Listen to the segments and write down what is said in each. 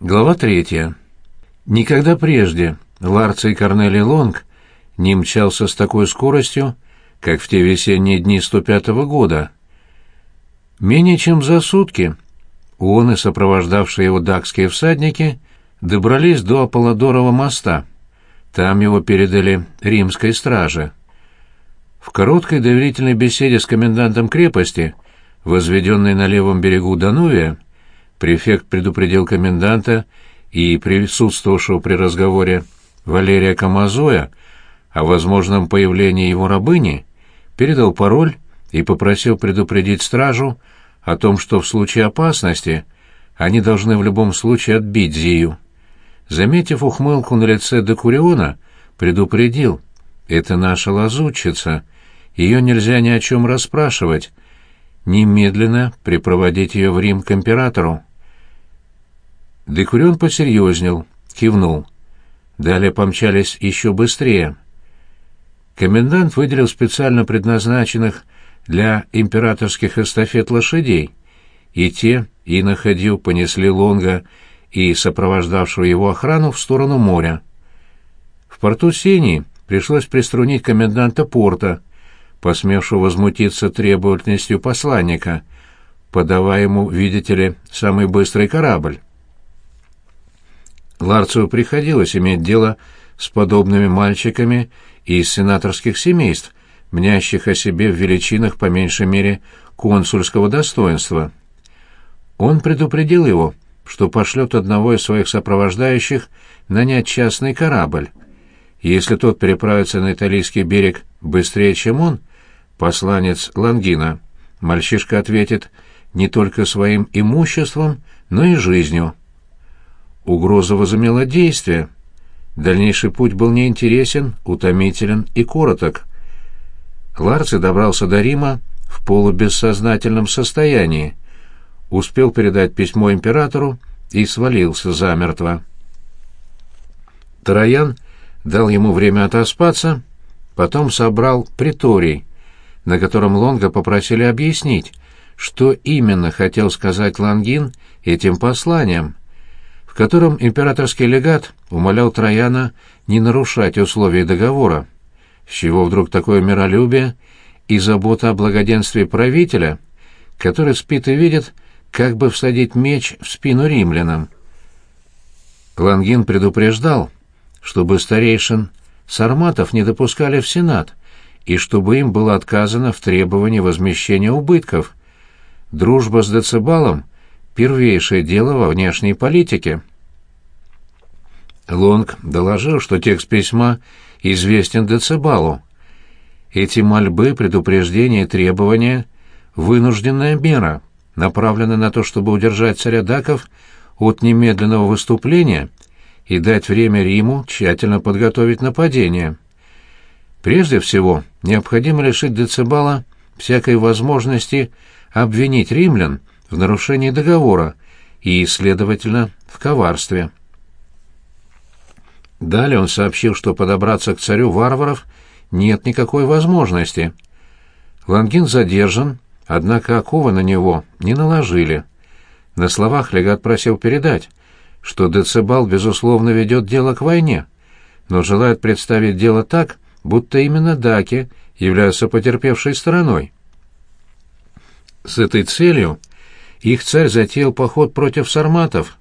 Глава третья. Никогда прежде Ларций Корнелий Лонг не мчался с такой скоростью, как в те весенние дни 105-го года. Менее чем за сутки он и сопровождавшие его дакские всадники добрались до Аполлодорова моста. Там его передали римской страже. В короткой доверительной беседе с комендантом крепости, возведенной на левом берегу Данувия, Префект предупредил коменданта и присутствовавшего при разговоре Валерия Камазоя о возможном появлении его рабыни, передал пароль и попросил предупредить стражу о том, что в случае опасности они должны в любом случае отбить Зию. Заметив ухмылку на лице Декуриона, предупредил, «Это наша лазутчица, ее нельзя ни о чем расспрашивать, немедленно припроводить ее в Рим к императору». Декурион посерьезнел, кивнул. Далее помчались еще быстрее. Комендант выделил специально предназначенных для императорских эстафет лошадей, и те, и на ходью понесли Лонга и сопровождавшего его охрану в сторону моря. В порту Синии пришлось приструнить коменданта порта, посмевшего возмутиться требовательностью посланника, подавая ему, видите ли, самый быстрый корабль. Ларцеву приходилось иметь дело с подобными мальчиками из сенаторских семейств, мнящих о себе в величинах по меньшей мере консульского достоинства. Он предупредил его, что пошлет одного из своих сопровождающих нанять частный корабль. Если тот переправится на итальянский берег быстрее, чем он, посланец Лангина, мальчишка ответит не только своим имуществом, но и жизнью. Угроза возымела действие. Дальнейший путь был неинтересен, утомителен и короток. Ларци добрался до Рима в полубессознательном состоянии, успел передать письмо императору и свалился замертво. Троян дал ему время отоспаться, потом собрал приторий, на котором Лонга попросили объяснить, что именно хотел сказать Лангин этим посланием — котором императорский легат умолял Трояна не нарушать условий договора. С чего вдруг такое миролюбие и забота о благоденствии правителя, который спит и видит, как бы всадить меч в спину римлянам? Лангин предупреждал, чтобы старейшин сарматов не допускали в Сенат, и чтобы им было отказано в требовании возмещения убытков. Дружба с Децибалом — первейшее дело во внешней политике. Лонг доложил, что текст письма известен Децибалу. Эти мольбы, предупреждения и требования — вынужденная мера, направленная на то, чтобы удержать царя Даков от немедленного выступления и дать время Риму тщательно подготовить нападение. Прежде всего, необходимо лишить Децибала всякой возможности обвинить римлян в нарушении договора и, следовательно, в коварстве. Далее он сообщил, что подобраться к царю варваров нет никакой возможности. Лангин задержан, однако оковы на него не наложили. На словах легат просил передать, что Децибал, безусловно, ведет дело к войне, но желает представить дело так, будто именно даки являются потерпевшей стороной. С этой целью их царь затеял поход против сарматов.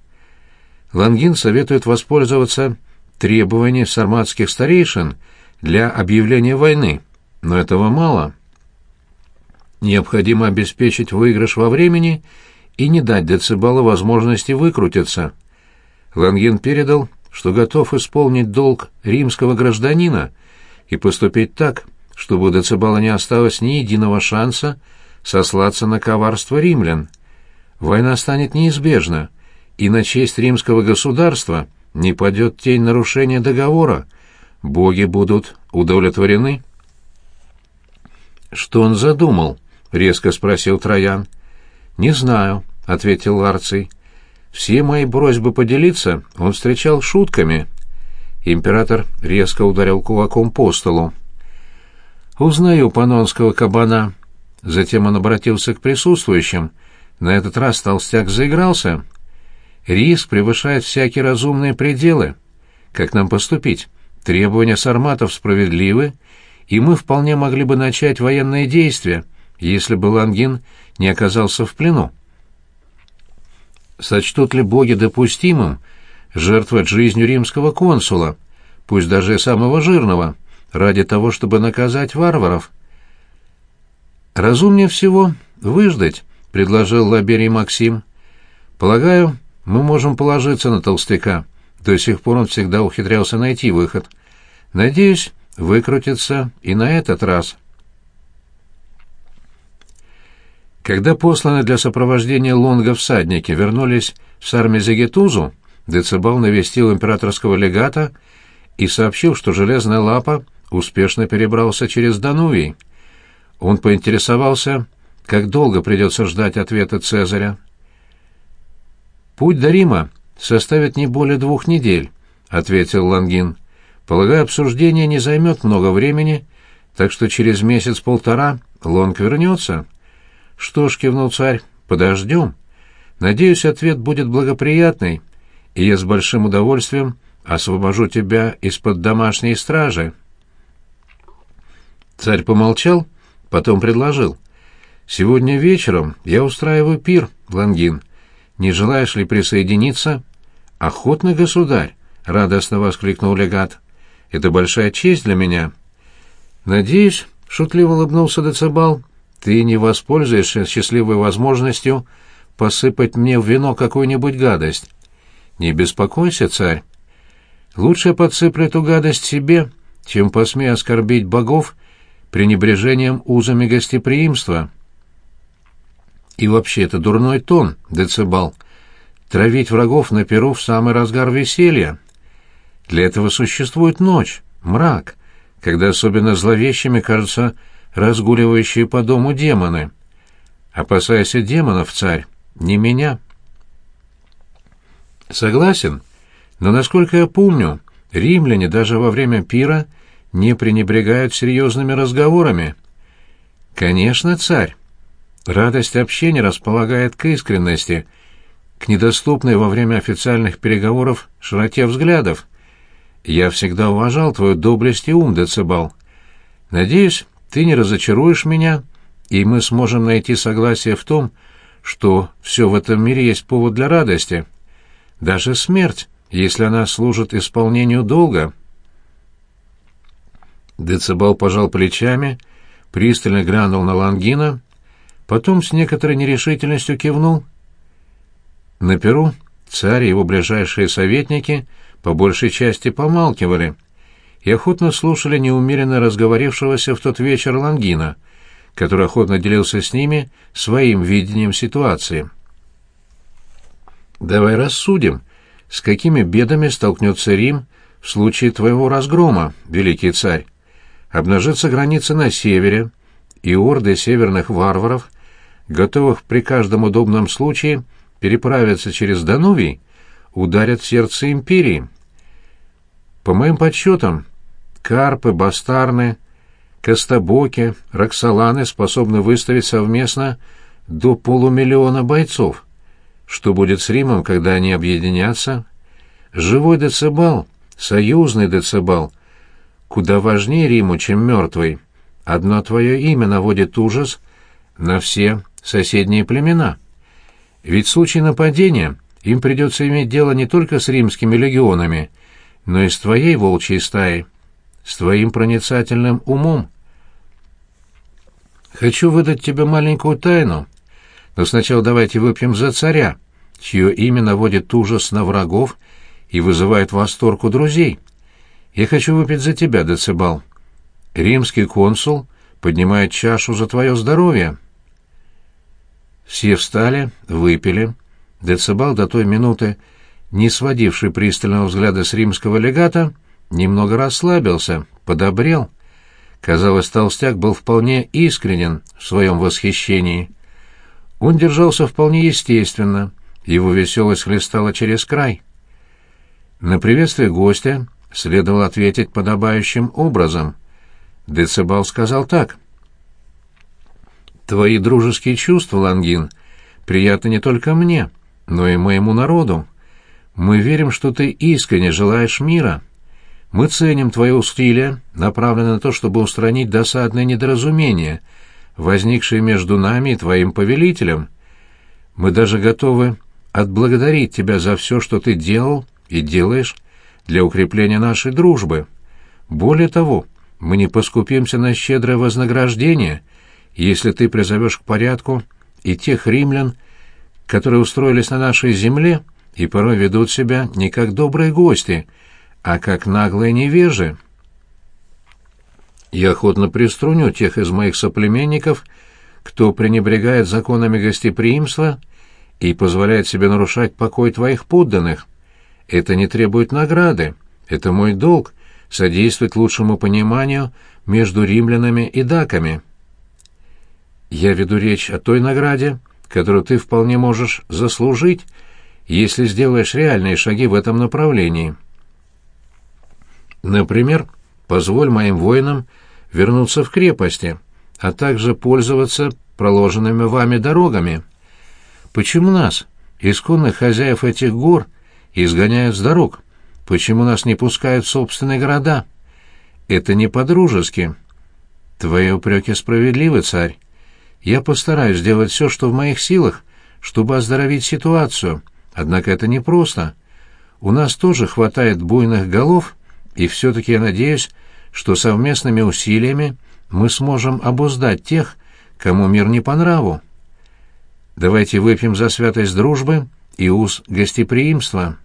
Лангин советует воспользоваться требованием сарматских старейшин для объявления войны, но этого мало. Необходимо обеспечить выигрыш во времени и не дать Децибалу возможности выкрутиться. Лангин передал, что готов исполнить долг римского гражданина и поступить так, чтобы у Децибала не осталось ни единого шанса сослаться на коварство римлян — война станет неизбежна, и на честь римского государства не падет тень нарушения договора, боги будут удовлетворены. «Что он задумал?» — резко спросил Троян. «Не знаю», — ответил Ларций. «Все мои просьбы поделиться он встречал шутками». Император резко ударил кулаком по столу. «Узнаю панонского кабана». Затем он обратился к присутствующим — на этот раз толстяк заигрался. Риск превышает всякие разумные пределы. Как нам поступить? Требования сарматов справедливы, и мы вполне могли бы начать военные действия, если бы Лангин не оказался в плену. Сочтут ли боги допустимым жертвовать жизнью римского консула, пусть даже самого жирного, ради того, чтобы наказать варваров? «Разумнее всего выждать», — предложил Лаберий Максим. «Полагаю, мы можем положиться на толстяка. До сих пор он всегда ухитрялся найти выход. Надеюсь, выкрутится и на этот раз». Когда посланы для сопровождения Лонга всадники вернулись в Сармезегетузу, Децибал навестил императорского легата и сообщил, что железная лапа успешно перебрался через Данувий. Он поинтересовался, как долго придется ждать ответа Цезаря. «Путь до Рима составит не более двух недель», — ответил Лангин. «Полагаю, обсуждение не займет много времени, так что через месяц-полтора Лонг вернется». «Что ж», — кивнул царь, — «подождем. Надеюсь, ответ будет благоприятный, и я с большим удовольствием освобожу тебя из-под домашней стражи». Царь помолчал, потом предложил. «Сегодня вечером я устраиваю пир, Лангин. Не желаешь ли присоединиться?» «Охотный государь!» — радостно воскликнул легат. «Это большая честь для меня». «Надеюсь», — шутливо улыбнулся Децибал, — ты не воспользуешься счастливой возможностью посыпать мне в вино какую-нибудь гадость. Не беспокойся, царь. Лучше подсыплю эту гадость себе, чем посмею оскорбить богов пренебрежением узами гостеприимства. И вообще это дурной тон, Децибал. Травить врагов на перу в самый разгар веселья. Для этого существует ночь, мрак, когда особенно зловещими кажутся разгуливающие по дому демоны. Опасайся демонов, царь, не меня. Согласен, но, насколько я помню, римляне даже во время пира не пренебрегают серьезными разговорами. Конечно, царь. Радость общения располагает к искренности, к недоступной во время официальных переговоров широте взглядов. Я всегда уважал твою доблесть и ум, Децибал. Надеюсь, ты не разочаруешь меня, и мы сможем найти согласие в том, что все в этом мире есть повод для радости. Даже смерть, если она служит исполнению долга. Децибал пожал плечами, пристально глянул на Лангина, потом с некоторой нерешительностью кивнул. На Перу царь и его ближайшие советники по большей части помалкивали, и охотно слушали неумеренно разговорившегося в тот вечер Лангина, который охотно делился с ними своим видением ситуации. «Давай рассудим, с какими бедами столкнется Рим в случае твоего разгрома, великий царь. Обнажится граница на севере, и орды северных варваров, готовых при каждом удобном случае переправиться через Данувий, ударят в сердце империи. По моим подсчетам, карпы, бастарны, костобоки, роксоланы способны выставить совместно до полумиллиона бойцов. Что будет с Римом, когда они объединятся? Живой децибал, союзный децибал, куда важнее Риму, чем мертвый. Одно твое имя наводит ужас на все соседние племена. Ведь в случае нападения им придется иметь дело не только с римскими легионами, но и с твоей волчьей стаей с твоим проницательным умом. Хочу выдать тебе маленькую тайну, но сначала давайте выпьем за царя, чье имя наводит ужас на врагов и вызывает восторг у друзей. Я хочу выпить за тебя, Децибал. Римский консул поднимает чашу за твое здоровье. Все встали, выпили. Децибал до той минуты, не сводивший пристального взгляда с римского легата, немного расслабился, подобрел. Казалось, толстяк был вполне искренен в своем восхищении. Он держался вполне естественно, его веселость хлестала через край. На приветствие гостя следовало ответить подобающим образом. Децибал сказал так. «Твои дружеские чувства, Лангин, приятны не только мне, но и моему народу. Мы верим, что ты искренне желаешь мира. Мы ценим твои усилия, направленные на то, чтобы устранить досадные недоразумения, возникшие между нами и твоим повелителем. Мы даже готовы отблагодарить тебя за все, что ты делал и делаешь для укрепления нашей дружбы. Более того, мы не поскупимся на щедрое вознаграждение, если ты призовешь к порядку и тех римлян, которые устроились на нашей земле и порой ведут себя не как добрые гости, а как наглые невежи. Я охотно приструню тех из моих соплеменников, кто пренебрегает законами гостеприимства и позволяет себе нарушать покой твоих подданных. Это не требует награды, это мой долг — содействовать лучшему пониманию между римлянами и даками. Я веду речь о той награде, которую ты вполне можешь заслужить, если сделаешь реальные шаги в этом направлении. Например, позволь моим воинам вернуться в крепости, а также пользоваться проложенными вами дорогами. Почему нас, исконных хозяев этих гор, изгоняют с дорог? Почему нас не пускают в собственные города? Это не по-дружески. Твои упреки справедливы, царь. Я постараюсь сделать все, что в моих силах, чтобы оздоровить ситуацию, однако это непросто. У нас тоже хватает буйных голов, и все-таки я надеюсь, что совместными усилиями мы сможем обуздать тех, кому мир не по нраву. Давайте выпьем за святость дружбы и уз гостеприимства.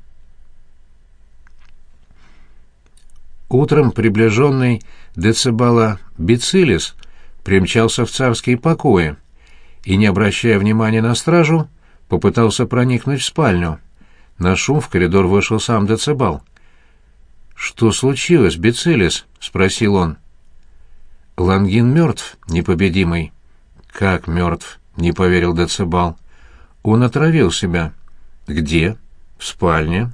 Утром приближенный Децибала Бицилис примчался в царские покои и, не обращая внимания на стражу, попытался проникнуть в спальню. На шум в коридор вышел сам Децибал. «Что случилось, Бицилис?» — спросил он. «Лангин мертв, непобедимый». «Как мертв?» — не поверил Децибал. «Он отравил себя». «Где?» «В спальне».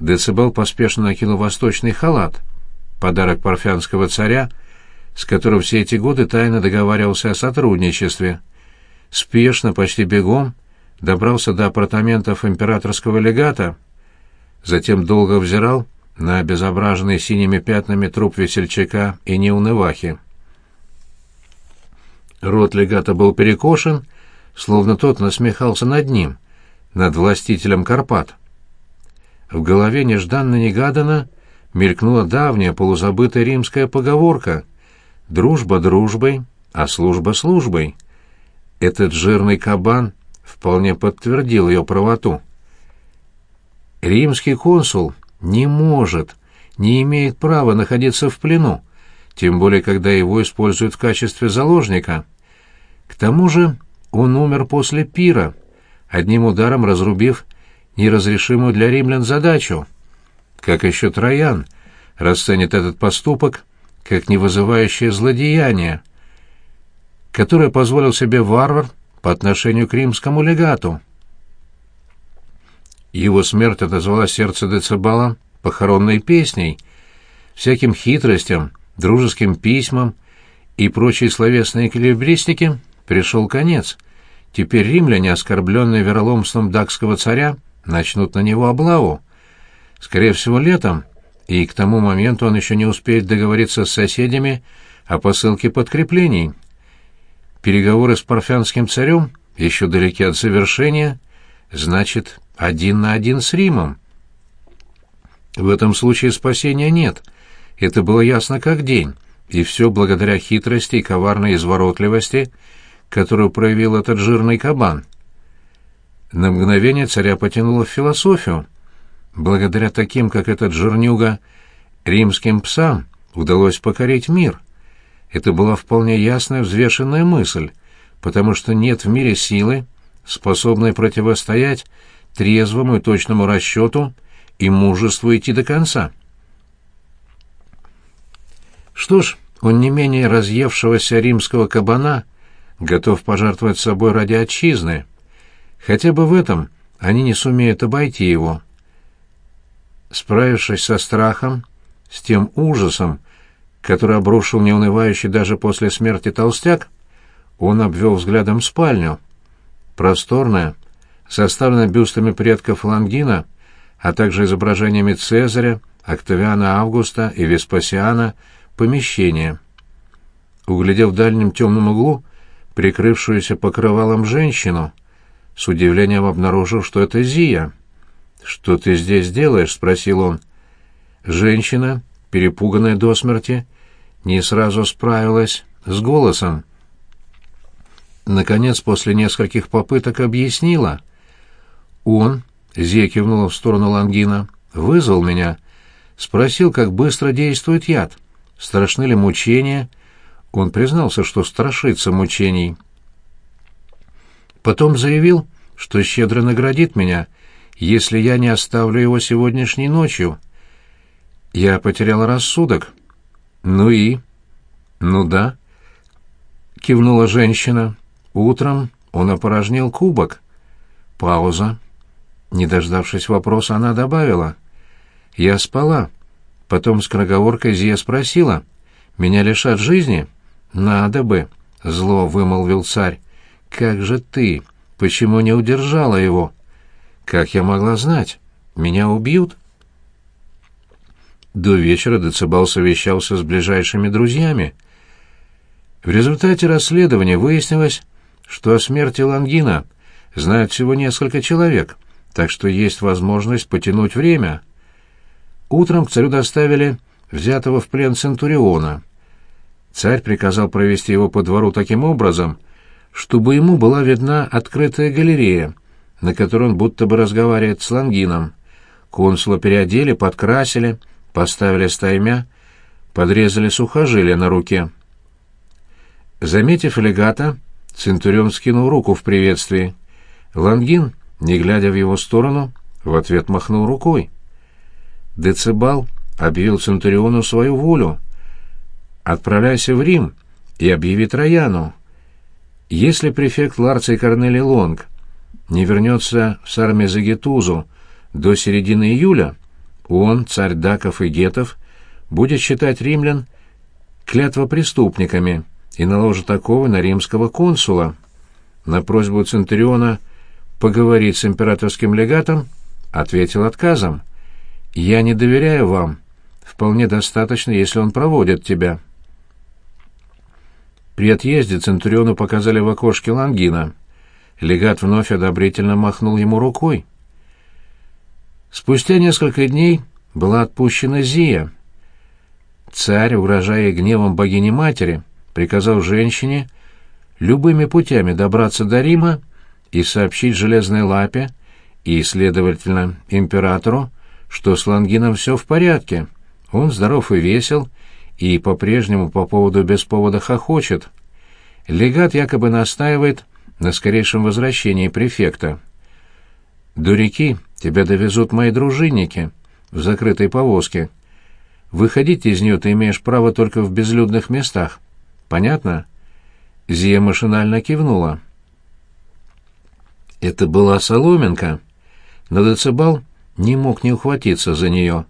Децибал поспешно накинул восточный халат, подарок парфянского царя, с которым все эти годы тайно договаривался о сотрудничестве. Спешно, почти бегом, добрался до апартаментов императорского легата, затем долго взирал на обезображенный синими пятнами труп весельчака и неунывахи. Рот легата был перекошен, словно тот насмехался над ним, над властителем Карпат. В голове нежданно-негаданно мелькнула давняя полузабытая римская поговорка «Дружба дружбой, а служба службой». Этот жирный кабан вполне подтвердил ее правоту. Римский консул не может, не имеет права находиться в плену, тем более когда его используют в качестве заложника. К тому же он умер после пира, одним ударом разрубив неразрешимую для римлян задачу. Как еще Троян расценит этот поступок как не вызывающее злодеяние, которое позволил себе варвар по отношению к римскому легату. Его смерть отозвала сердце Децибала похоронной песней, всяким хитростям, дружеским письмам и прочие словесные эквилибристики пришел конец. Теперь римляне, оскорбленные вероломством дакского царя, начнут на него облаву. Скорее всего, летом, и к тому моменту он еще не успеет договориться с соседями о посылке подкреплений. Переговоры с парфянским царем еще далеки от завершения, значит, один на один с Римом. В этом случае спасения нет. Это было ясно как день, и все благодаря хитрости и коварной изворотливости, которую проявил этот жирный кабан. На мгновение царя потянуло в философию. Благодаря таким, как этот жирнюга, римским псам удалось покорить мир. Это была вполне ясная взвешенная мысль, потому что нет в мире силы, способной противостоять трезвому и точному расчету и мужеству идти до конца. Что ж, он не менее разъевшегося римского кабана готов пожертвовать собой ради отчизны. Хотя бы в этом они не сумеют обойти его. Справившись со страхом, с тем ужасом, который обрушил неунывающий даже после смерти толстяк, он обвел взглядом спальню. Просторная, составленная бюстами предков Лангина, а также изображениями Цезаря, Октавиана Августа и Веспасиана помещение. Углядев в дальнем темном углу прикрывшуюся покрывалом женщину, с удивлением обнаружил, что это Зия. «Что ты здесь делаешь?» — спросил он. Женщина, перепуганная до смерти, не сразу справилась с голосом. Наконец, после нескольких попыток объяснила. Он, Зия кивнула в сторону Лангина, вызвал меня, спросил, как быстро действует яд, страшны ли мучения. Он признался, что страшится мучений. Потом заявил, что щедро наградит меня, если я не оставлю его сегодняшней ночью. Я потерял рассудок. Ну и? Ну да. Кивнула женщина. Утром он опорожнил кубок. Пауза. Не дождавшись вопроса, она добавила. «Я спала». Потом скороговоркой Зия спросила. «Меня лишат жизни?» «Надо бы», — зло вымолвил царь. «Как же ты? Почему не удержала его?» «Как я могла знать? Меня убьют?» До вечера Децибал совещался с ближайшими друзьями. В результате расследования выяснилось, что о смерти Лангина знают всего несколько человек — так что есть возможность потянуть время. Утром к царю доставили взятого в плен Центуриона. Царь приказал провести его по двору таким образом, чтобы ему была видна открытая галерея, на которой он будто бы разговаривает с Лангином. Консула переодели, подкрасили, поставили стаймя, подрезали сухожилия на руке. Заметив легата, Центурион скинул руку в приветствии. Лангин не глядя в его сторону, в ответ махнул рукой. Децибал объявил Центуриону свою волю. «Отправляйся в Рим и объяви Трояну. Если префект Ларций Корнелий Лонг не вернется в Сармезагетузу до середины июля, он, царь Даков и Гетов, будет считать римлян клятвопреступниками и наложит оковы на римского консула». На просьбу Центуриона поговорить с императорским легатом, ответил отказом. «Я не доверяю вам. Вполне достаточно, если он проводит тебя». При отъезде Центуриону показали в окошке Лангина. Легат вновь одобрительно махнул ему рукой. Спустя несколько дней была отпущена Зия. Царь, угрожая гневом богини-матери, приказал женщине любыми путями добраться до Рима и сообщить Железной Лапе и, следовательно, императору, что с Лангином все в порядке, он здоров и весел, и по-прежнему по поводу без повода хохочет. Легат якобы настаивает на скорейшем возвращении префекта. «До реки тебя довезут мои дружинники в закрытой повозке. Выходить из нее ты имеешь право только в безлюдных местах. Понятно?» Зия машинально кивнула. Это была соломинка, но Децибал не мог не ухватиться за нее.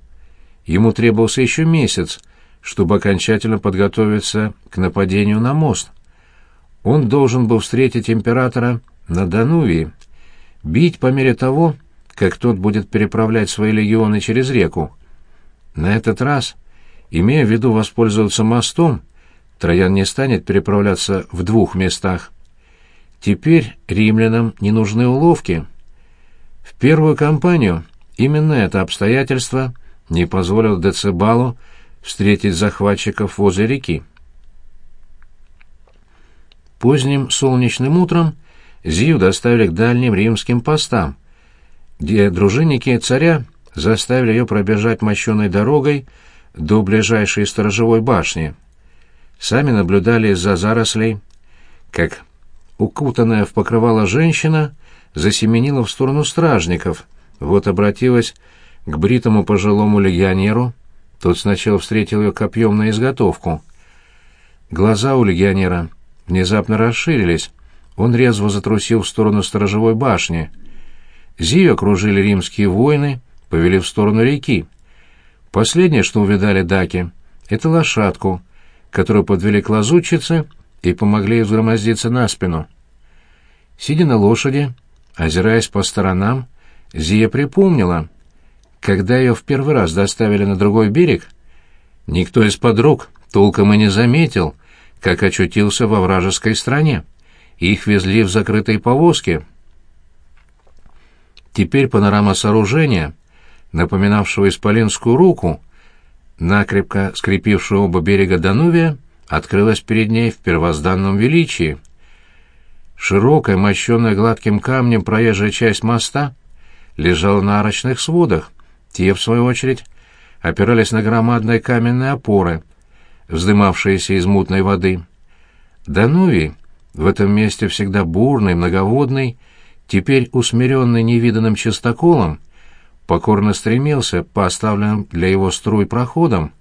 Ему требовался еще месяц, чтобы окончательно подготовиться к нападению на мост. Он должен был встретить императора на Данувии, бить по мере того, как тот будет переправлять свои легионы через реку. На этот раз, имея в виду воспользоваться мостом, Троян не станет переправляться в двух местах. Теперь римлянам не нужны уловки. В первую кампанию именно это обстоятельство не позволило Децибалу встретить захватчиков возле реки. Поздним солнечным утром Зию доставили к дальним римским постам, где дружинники царя заставили ее пробежать мощеной дорогой до ближайшей сторожевой башни. Сами наблюдали из-за зарослей, как укутанная в покрывало женщина засеменила в сторону стражников, вот обратилась к бритому пожилому легионеру, тот сначала встретил ее копьем на изготовку. Глаза у легионера внезапно расширились, он резво затрусил в сторону сторожевой башни. Зию окружили римские воины, повели в сторону реки. Последнее, что увидали даки, — это лошадку, которую подвели к лазутчице и помогли взгромоздиться на спину. Сидя на лошади, озираясь по сторонам, Зия припомнила, Когда ее в первый раз доставили на другой берег, никто из подруг толком и не заметил, как очутился во вражеской стране. Их везли в закрытой повозке. Теперь панорама сооружения, напоминавшего исполинскую руку, накрепко скрепившую оба берега Данувия, открылась перед ней в первозданном величии. Широкая, мощенная гладким камнем проезжая часть моста лежала на арочных сводах. Те, в свою очередь, опирались на громадные каменные опоры, вздымавшиеся из мутной воды. Данувий, в этом месте всегда бурный, многоводный, теперь усмиренный невиданным частоколом, покорно стремился по оставленным для его струй проходам.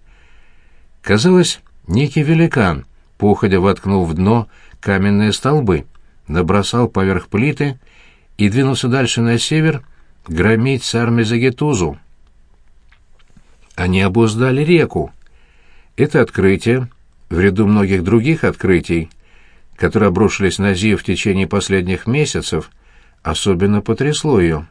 Казалось, некий великан, походя воткнул в дно каменные столбы, набросал поверх плиты и двинулся дальше на север громить Сармезагетузу. Они обуздали реку. Это открытие, в ряду многих других открытий, которые обрушились на Зию в течение последних месяцев, особенно потрясло ее.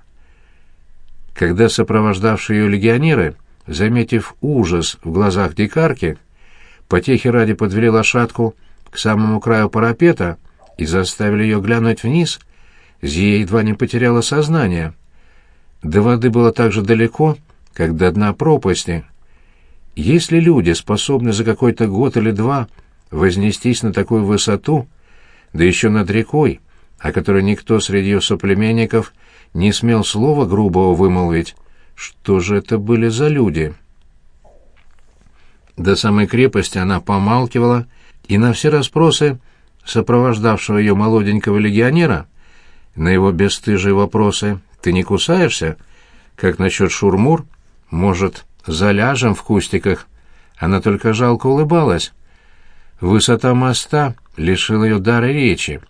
Когда сопровождавшие ее легионеры, заметив ужас в глазах дикарки, потехи ради подвели лошадку к самому краю парапета и заставили ее глянуть вниз, Зия едва не потеряла сознание. До воды было так же далеко, как до дна пропасти. Если люди способны за какой-то год или два вознестись на такую высоту, да еще над рекой, о которой никто среди ее соплеменников не смел слова грубого вымолвить, что же это были за люди? До самой крепости она помалкивала, и на все расспросы сопровождавшего ее молоденького легионера, на его бесстыжие вопросы «Ты не кусаешься? Как насчет шурмур? Может, заляжем в кустиках?» Она только жалко улыбалась. Высота моста лишила ее дара речи.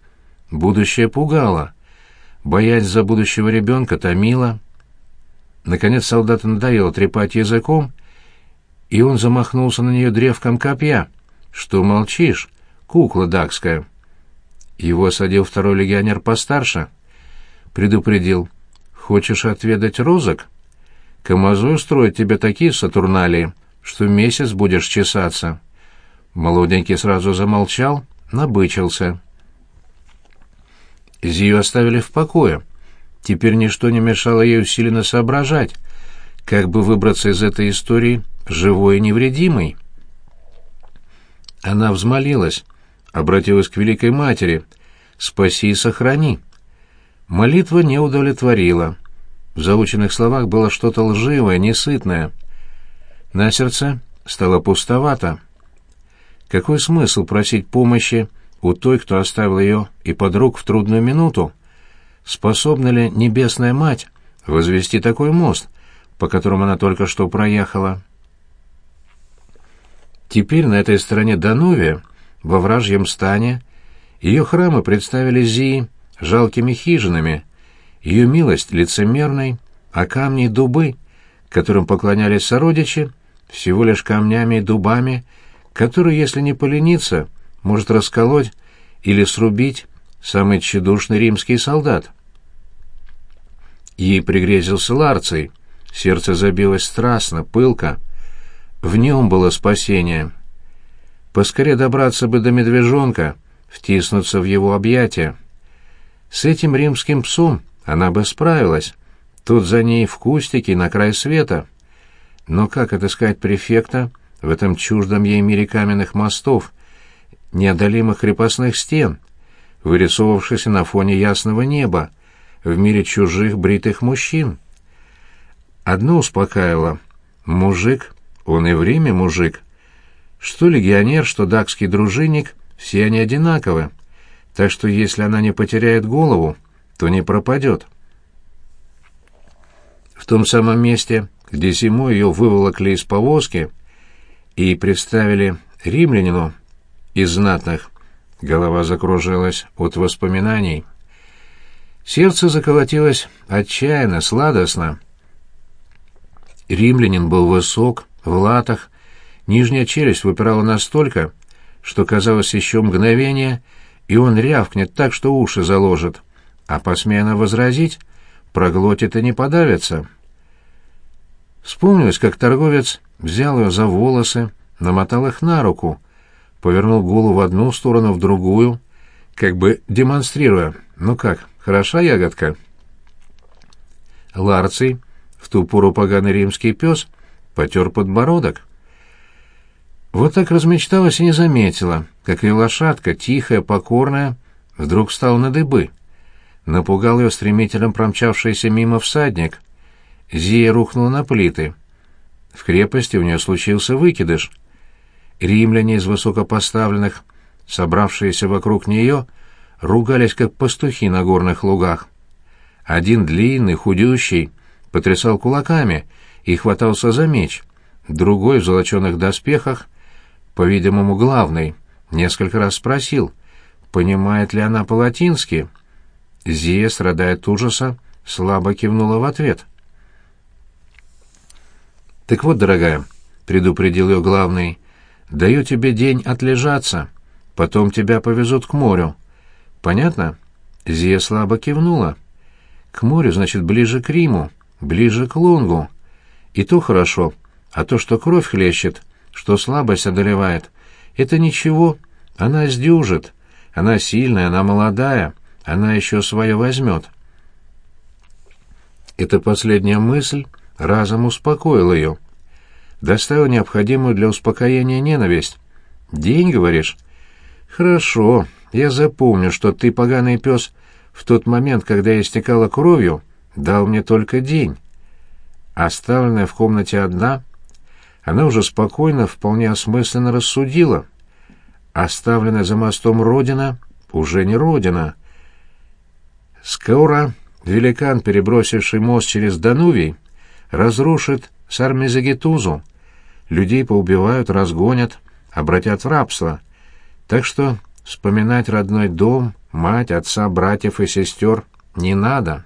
Будущее пугало. Боязнь за будущего ребенка томила. Наконец солдату надоело трепать языком, и он замахнулся на нее древком копья. «Что молчишь, кукла дакская?» Его осадил второй легионер постарше. Предупредил. «Хочешь отведать розок? Камазу устроит тебе такие сатурналии, что месяц будешь чесаться». Молоденький сразу замолчал, набычился. Зию оставили в покое. Теперь ничто не мешало ей усиленно соображать, как бы выбраться из этой истории живой и невредимой. Она взмолилась, обратилась к Великой Матери «Спаси и сохрани». Молитва не удовлетворила. В заученных словах было что-то лживое, несытное. На сердце стало пустовато. Какой смысл просить помощи у той, кто оставил ее и подруг в трудную минуту? Способна ли Небесная Мать возвести такой мост, по которому она только что проехала? Теперь на этой стороне Данувия, во вражьем стане, ее храмы представили Зии жалкими хижинами, ее милость лицемерной, а камни и дубы, которым поклонялись сородичи, всего лишь камнями и дубами, которые, если не полениться, может расколоть или срубить самый тщедушный римский солдат. Ей пригрезился Ларций, сердце забилось страстно, пылко. В нем было спасение. Поскорее добраться бы до медвежонка, втиснуться в его объятия. С этим римским псом она бы справилась. Тут за ней в кустике на край света. Но как отыскать префекта в этом чуждом ей мире каменных мостов, неодолимых крепостных стен, вырисовавшихся на фоне ясного неба, в мире чужих бритых мужчин? Одно успокаивало. Мужик, он и время мужик. Что легионер, что дакский дружинник, все они одинаковы так что если она не потеряет голову, то не пропадет. В том самом месте, где зимой ее выволокли из повозки и представили римлянину из знатных, голова закружилась от воспоминаний. Сердце заколотилось отчаянно, сладостно. Римлянин был высок, в латах, нижняя челюсть выпирала настолько, что казалось еще мгновение — и он рявкнет так, что уши заложит, а посмеяно возразить, проглотит и не подавится. Вспомнилось, как торговец взял ее за волосы, намотал их на руку, повернул голову в одну сторону, в другую, как бы демонстрируя, ну как, хороша ягодка? Ларций, в ту пору поганый римский пес, потер подбородок. Вот так размечталась и не заметила, как ее лошадка, тихая, покорная, вдруг встала на дыбы. Напугал ее стремительно промчавшийся мимо всадник. Зия рухнула на плиты. В крепости у нее случился выкидыш. Римляне из высокопоставленных, собравшиеся вокруг нее, ругались, как пастухи на горных лугах. Один длинный, худющий, потрясал кулаками и хватался за меч. Другой в золоченых доспехах, по-видимому, главный, несколько раз спросил, понимает ли она по-латински. Зия, страдая от ужаса, слабо кивнула в ответ. «Так вот, дорогая», — предупредил ее главный, — «даю тебе день отлежаться, потом тебя повезут к морю. Понятно?» Зия слабо кивнула. «К морю, значит, ближе к Риму, ближе к Лонгу. И то хорошо, а то, что кровь хлещет, что слабость одолевает, это ничего, она сдюжит, она сильная, она молодая, она еще свое возьмет». Эта последняя мысль разом успокоил ее. Доставил необходимую для успокоения ненависть. «День, говоришь?» «Хорошо, я запомню, что ты, поганый пес, в тот момент, когда я истекала кровью, дал мне только день». Оставленная в комнате одна, она уже спокойно, вполне осмысленно рассудила. Оставленная за мостом Родина уже не Родина. Скоро великан, перебросивший мост через Данувий, разрушит Сармезагетузу. Людей поубивают, разгонят, обратят в рабство. Так что вспоминать родной дом, мать, отца, братьев и сестер не надо.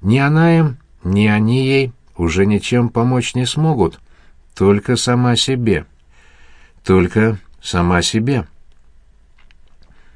Ни она им, ни они ей уже ничем помочь не смогут. Только сама себе. Только сама себе.